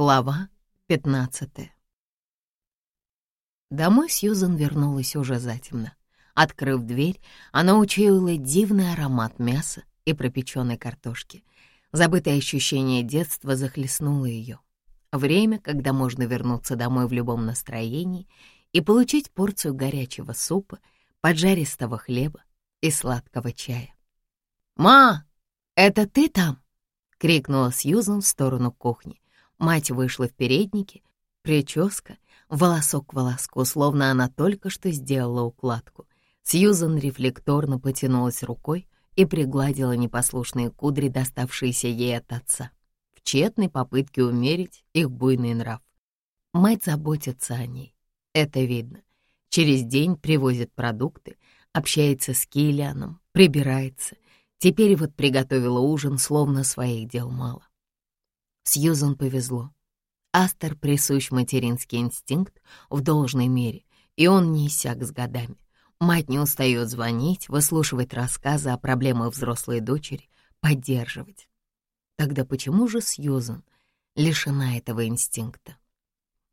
Глава 15 Домой Сьюзан вернулась уже затемно. Открыв дверь, она учуяла дивный аромат мяса и пропеченной картошки. Забытое ощущение детства захлестнуло ее. Время, когда можно вернуться домой в любом настроении и получить порцию горячего супа, поджаристого хлеба и сладкого чая. «Ма, это ты там?» — крикнула Сьюзан в сторону кухни. Мать вышла в переднике, прическа, волосок к волоску, словно она только что сделала укладку. Сьюзан рефлекторно потянулась рукой и пригладила непослушные кудри, доставшиеся ей от отца, в тщетной попытке умерить их буйный нрав. Мать заботится о ней, это видно. Через день привозит продукты, общается с Киллианом, прибирается. Теперь вот приготовила ужин, словно своих дел мало. Сьюзан повезло. Астер присущ материнский инстинкт в должной мере, и он не иссяк с годами. Мать не устает звонить, выслушивать рассказы о проблемах взрослой дочери, поддерживать. Тогда почему же Сьюзан лишена этого инстинкта?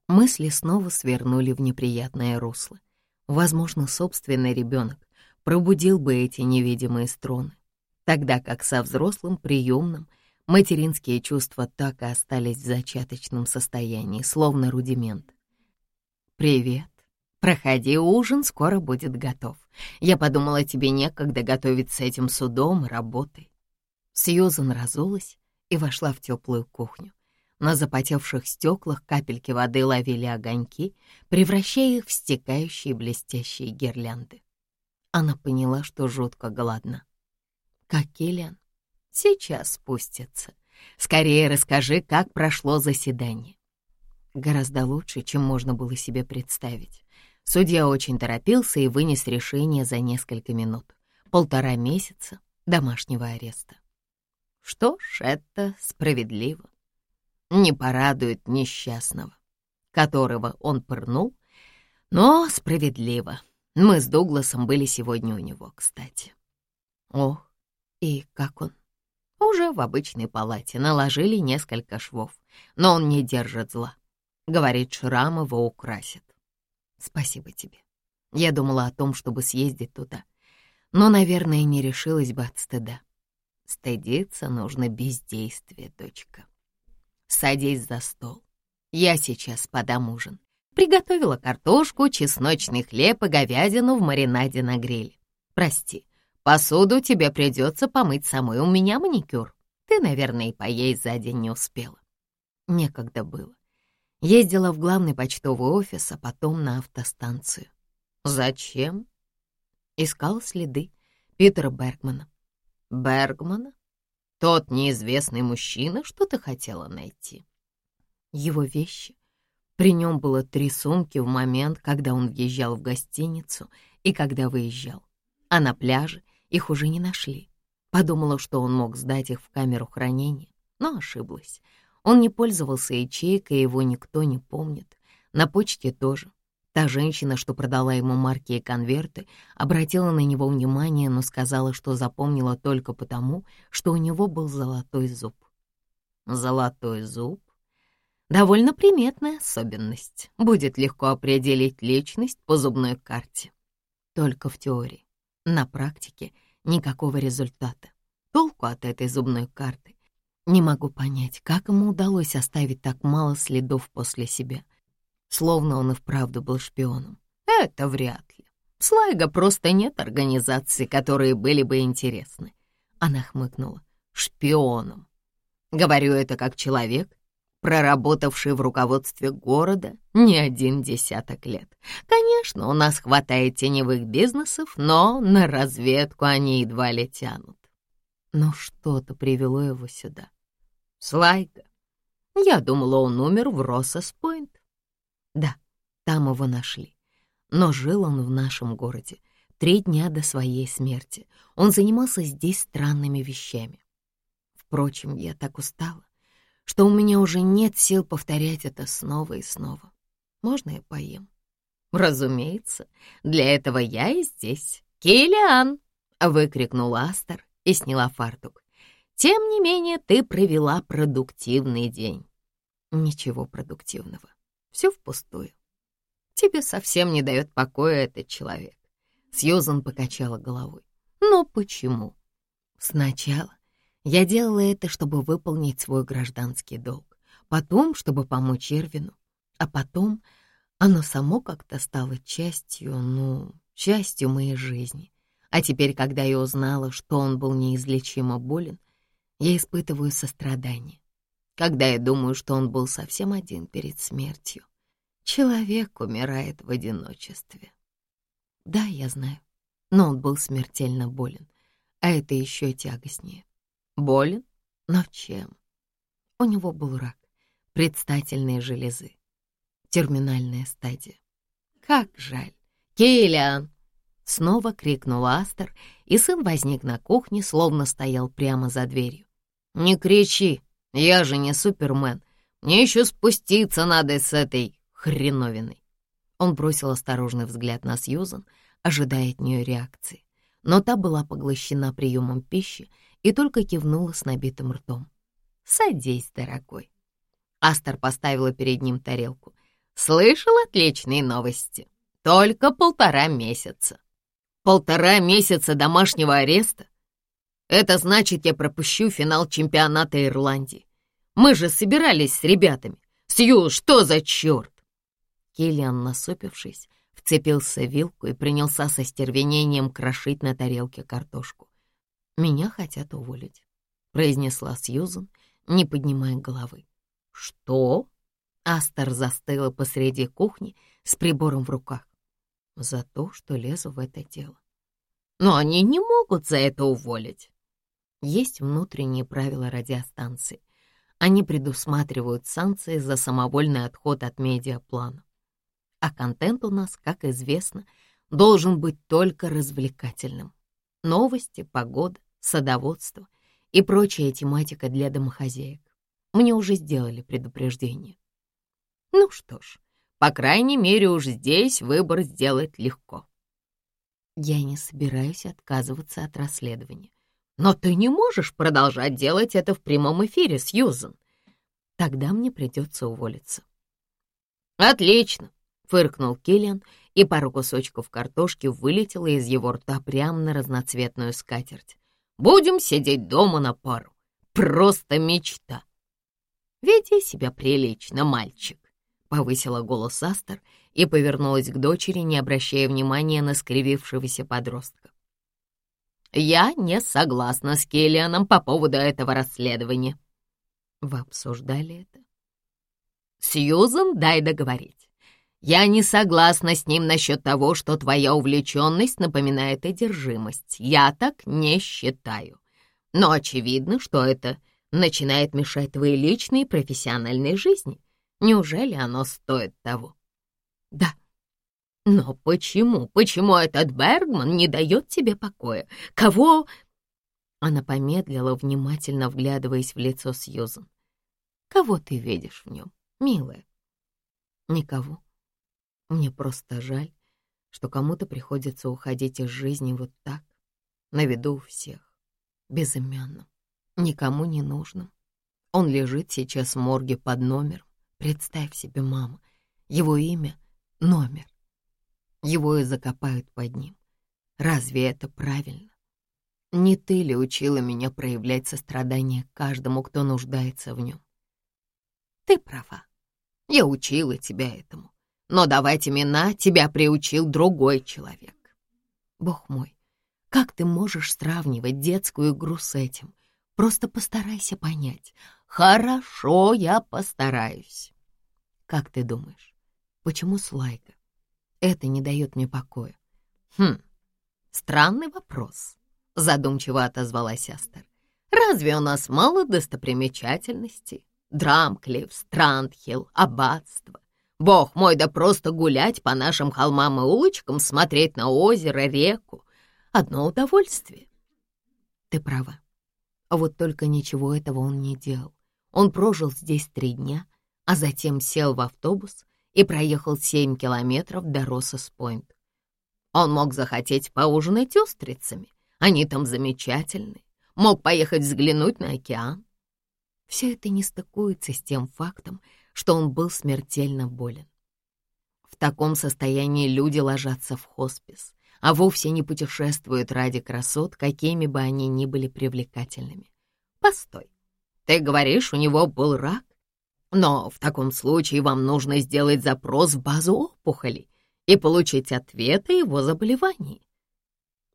Мысли снова свернули в неприятное русло. Возможно, собственный ребенок пробудил бы эти невидимые струны, тогда как со взрослым приемным — Материнские чувства так и остались в зачаточном состоянии, словно рудимент. «Привет. Проходи, ужин скоро будет готов. Я подумала, тебе некогда готовить с этим судом и работой». Сьюзан разулась и вошла в теплую кухню. На запотевших стеклах капельки воды ловили огоньки, превращая их в стекающие блестящие гирлянды. Она поняла, что жутко голодна. Как Киллиан, Сейчас спустятся. Скорее расскажи, как прошло заседание. Гораздо лучше, чем можно было себе представить. Судья очень торопился и вынес решение за несколько минут. Полтора месяца домашнего ареста. Что ж, это справедливо. Не порадует несчастного, которого он пырнул, но справедливо. Мы с Дугласом были сегодня у него, кстати. Ох, и как он? Уже в обычной палате наложили несколько швов, но он не держит зла. Говорит, шрам его украсит. Спасибо тебе. Я думала о том, чтобы съездить туда, но, наверное, не решилась бы от стыда. Стыдиться нужно бездействие, дочка. Садись за стол. Я сейчас подам ужин. Приготовила картошку, чесночный хлеб и говядину в маринаде на гриле. Прости, Посуду тебе придется помыть самой, у меня маникюр. Ты, наверное, и поесть за день не успела. Некогда было. Ездила в главный почтовый офис, а потом на автостанцию. Зачем? Искал следы Питера Бергмана. Бергмана? Тот неизвестный мужчина, что ты хотела найти? Его вещи. При нем было три сумки в момент, когда он въезжал в гостиницу и когда выезжал. А на пляже — их уже не нашли. Подумала, что он мог сдать их в камеру хранения, но ошиблась. Он не пользовался ячейкой, его никто не помнит. На почте тоже. Та женщина, что продала ему марки и конверты, обратила на него внимание, но сказала, что запомнила только потому, что у него был золотой зуб. Золотой зуб? Довольно приметная особенность. Будет легко определить личность по зубной карте. Только в теории. На практике никакого результата. Толку от этой зубной карты. Не могу понять, как ему удалось оставить так мало следов после себя. Словно он и вправду был шпионом. Это вряд ли. Слайга просто нет организаций, которые были бы интересны. Она хмыкнула. Шпионом. Говорю это как человек, проработавший в руководстве города не один десяток лет. Конечно, у нас хватает теневых бизнесов, но на разведку они едва ли тянут. Но что-то привело его сюда. Слайка. Я думала, он умер в Россос-Пойнт. Да, там его нашли. Но жил он в нашем городе. Три дня до своей смерти. Он занимался здесь странными вещами. Впрочем, я так устала что у меня уже нет сил повторять это снова и снова. Можно я поем? Разумеется, для этого я и здесь. Киллиан! выкрикнул Астер и сняла фартук. Тем не менее, ты провела продуктивный день. Ничего продуктивного. Все впустую. Тебе совсем не дает покоя этот человек. Сьюзан покачала головой. Но почему? Сначала я делала это, чтобы выполнить свой гражданский долг, потом, чтобы помочь Ирвину, а потом оно само как-то стало частью, ну, частью моей жизни. А теперь, когда я узнала, что он был неизлечимо болен, я испытываю сострадание. Когда я думаю, что он был совсем один перед смертью, человек умирает в одиночестве. Да, я знаю, но он был смертельно болен, а это еще тягостнее. Болен? Но чем? У него был рак, предстательные железы, терминальная стадия. Как жаль. Киллиан! Снова крикнул Астер, и сын возник на кухне, словно стоял прямо за дверью. «Не кричи, я же не Супермен. Мне еще спуститься надо с этой хреновиной». Он бросил осторожный взгляд на Сьюзан, ожидая от нее реакции. Но та была поглощена приемом пищи и только кивнула с набитым ртом. «Садись, дорогой». Астер поставила перед ним тарелку. «Слышал отличные новости. Только полтора месяца. Полтора месяца домашнего ареста? Это значит, я пропущу финал чемпионата Ирландии. Мы же собирались с ребятами. Сью, что за черт? Киллиан, насупившись, вцепился в вилку и принялся со стервенением крошить на тарелке картошку. «Меня хотят уволить», — произнесла Сьюзан, не поднимая головы. «Что?» Астер застыла посреди кухни с прибором в руках за то, что лезу в это дело. Но они не могут за это уволить. Есть внутренние правила радиостанции. Они предусматривают санкции за самовольный отход от медиаплана. А контент у нас, как известно, должен быть только развлекательным. Новости, погода, садоводство и прочая тематика для домохозяек. Мне уже сделали предупреждение. Ну что ж, по крайней мере, уж здесь выбор сделать легко. Я не собираюсь отказываться от расследования. Но ты не можешь продолжать делать это в прямом эфире, Сьюзен. Тогда мне придется уволиться. Отлично, фыркнул Киллиан, и пару кусочков картошки вылетело из его рта прямо на разноцветную скатерть. Будем сидеть дома на пару. Просто мечта. Веди себя прилично, мальчик. — повысила голос Астер и повернулась к дочери, не обращая внимания на скривившегося подростка. «Я не согласна с Келлианом по поводу этого расследования». «Вы обсуждали это?» «Сьюзан, дай договорить. Я не согласна с ним насчет того, что твоя увлеченность напоминает одержимость. Я так не считаю. Но очевидно, что это начинает мешать твоей личной и профессиональной жизни. Неужели оно стоит того? Да. Но почему, почему этот Бергман не дает тебе покоя? Кого... Она помедлила, внимательно вглядываясь в лицо Сьюзан. «Кого ты видишь в нем, милая?» «Никого. Мне просто жаль, что кому-то приходится уходить из жизни вот так, на виду у всех, безымянным, никому не нужным. Он лежит сейчас в морге под номером, Представь себе, мама, его имя — номер. Его и закопают под ним. Разве это правильно? Не ты ли учила меня проявлять сострадание каждому, кто нуждается в нем? Ты права. Я учила тебя этому. Но давать имена тебя приучил другой человек. Бог мой, как ты можешь сравнивать детскую игру с этим? Просто постарайся понять. Хорошо, я постараюсь. Как ты думаешь, почему Слайка? Это не дает мне покоя. Хм, странный вопрос, задумчиво отозвалась Астер. Разве у нас мало достопримечательностей? Драмклифф, Страндхилл, аббатство. Бог мой, да просто гулять по нашим холмам и улочкам, смотреть на озеро, реку. Одно удовольствие. Ты права. Вот только ничего этого он не делал. Он прожил здесь три дня, а затем сел в автобус и проехал семь километров до Россос-Пойнт. Он мог захотеть поужинать устрицами, они там замечательные, мог поехать взглянуть на океан. Все это не стыкуется с тем фактом, что он был смертельно болен. В таком состоянии люди ложатся в хоспис, а вовсе не путешествуют ради красот, какими бы они ни были привлекательными. Постой, ты говоришь, у него был рак? Но в таком случае вам нужно сделать запрос в базу опухолей и получить ответ о его заболевании.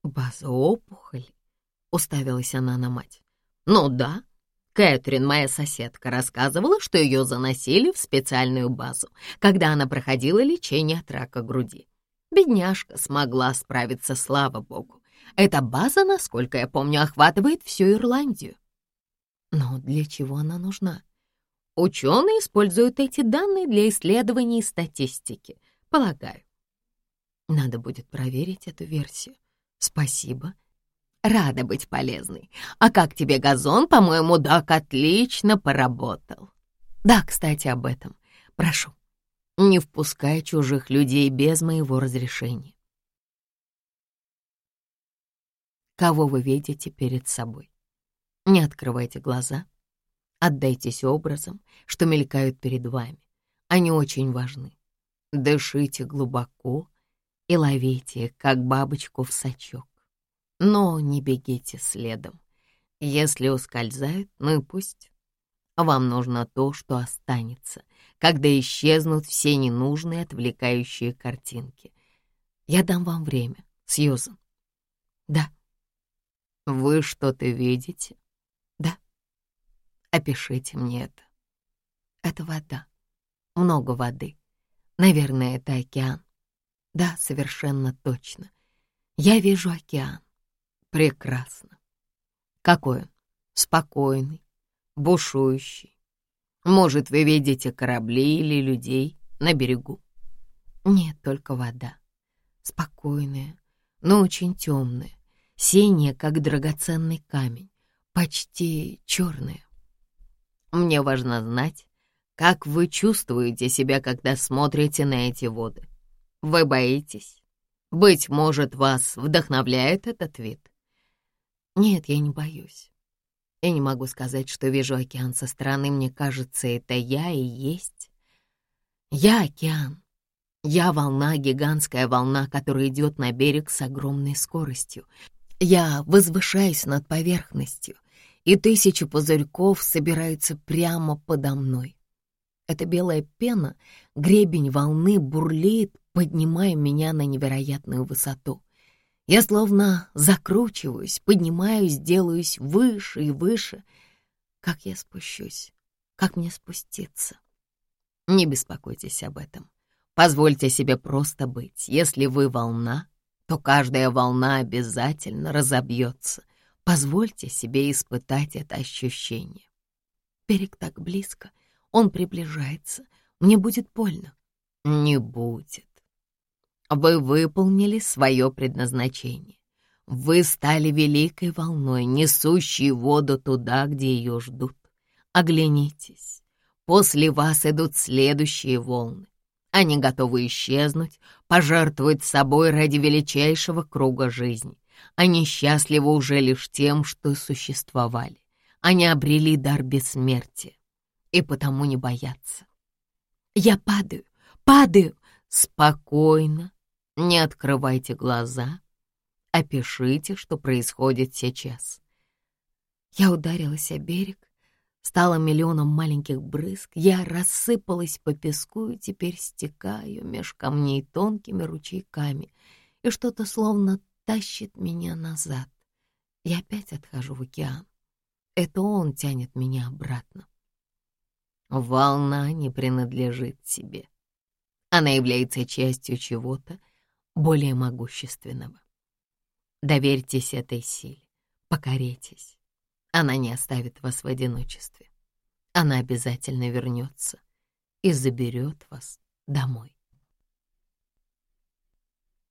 База опухолей? Уставилась она на мать. Ну да, Кэтрин, моя соседка, рассказывала, что ее заносили в специальную базу, когда она проходила лечение от рака груди. Бедняжка смогла справиться, слава богу. Эта база, насколько я помню, охватывает всю Ирландию. Но для чего она нужна? Ученые используют эти данные для исследований и статистики, полагаю. Надо будет проверить эту версию. Спасибо. Рада быть полезной. А как тебе газон? По-моему, Дак отлично поработал. Да, кстати, об этом. Прошу, не впускай чужих людей без моего разрешения. Кого вы видите перед собой? Не открывайте глаза. Отдайтесь образом, что мелькают перед вами. Они очень важны. Дышите глубоко и ловите, как бабочку в сачок. Но не бегите следом. Если ускользают, ну и пусть. Вам нужно то, что останется, когда исчезнут все ненужные отвлекающие картинки. Я дам вам время, Сьюзан. Да. Вы что-то видите? Да. Опишите мне это. Это вода. Много воды. Наверное, это океан. Да, совершенно точно. Я вижу океан. Прекрасно. Какой он? Спокойный, бушующий. Может, вы видите корабли или людей на берегу? Нет, только вода. Спокойная, но очень темная, синяя, как драгоценный камень, почти черная. Мне важно знать, как вы чувствуете себя, когда смотрите на эти воды. Вы боитесь? Быть может, вас вдохновляет этот вид? Нет, я не боюсь. Я не могу сказать, что вижу океан со стороны. Мне кажется, это я и есть. Я океан. Я волна, гигантская волна, которая идет на берег с огромной скоростью. Я возвышаюсь над поверхностью — и тысячи пузырьков собираются прямо подо мной. Эта белая пена, гребень волны бурлит, поднимая меня на невероятную высоту. Я словно закручиваюсь, поднимаюсь, делаюсь выше и выше. Как я спущусь? Как мне спуститься? Не беспокойтесь об этом. Позвольте себе просто быть. Если вы волна, то каждая волна обязательно разобьется, Позвольте себе испытать это ощущение. Берег так близко, он приближается. Мне будет больно. Не будет. Вы выполнили свое предназначение. Вы стали великой волной, несущей воду туда, где ее ждут. Оглянитесь. После вас идут следующие волны. Они готовы исчезнуть, пожертвовать собой ради величайшего круга жизни. Они счастливы уже лишь тем, что существовали. Они обрели дар бессмертия и потому не боятся. Я падаю, падаю. Спокойно, не открывайте глаза. Опишите, что происходит сейчас. Я ударилась о берег, стала миллионом маленьких брызг. Я рассыпалась по песку и теперь стекаю меж камней тонкими ручейками, и что-то словно тащит меня назад. Я опять отхожу в океан. Это он тянет меня обратно. Волна не принадлежит себе. Она является частью чего-то более могущественного. Доверьтесь этой силе, покоритесь. Она не оставит вас в одиночестве. Она обязательно вернется и заберет вас домой.